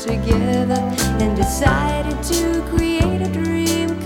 Together and decided to create a dream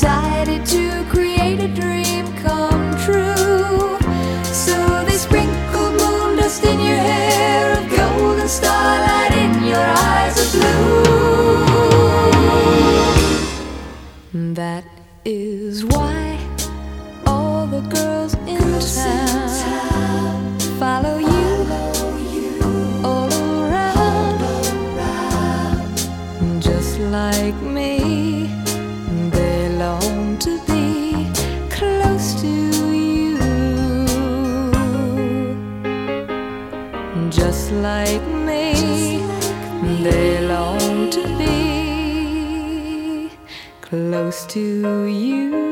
decided to create a dream come true. So they sprinkled moon dust in your hair of gold and starlight in your eyes of blue. That is why all the girls in town follow you all around, just like me. Just like me. They long to be close to you.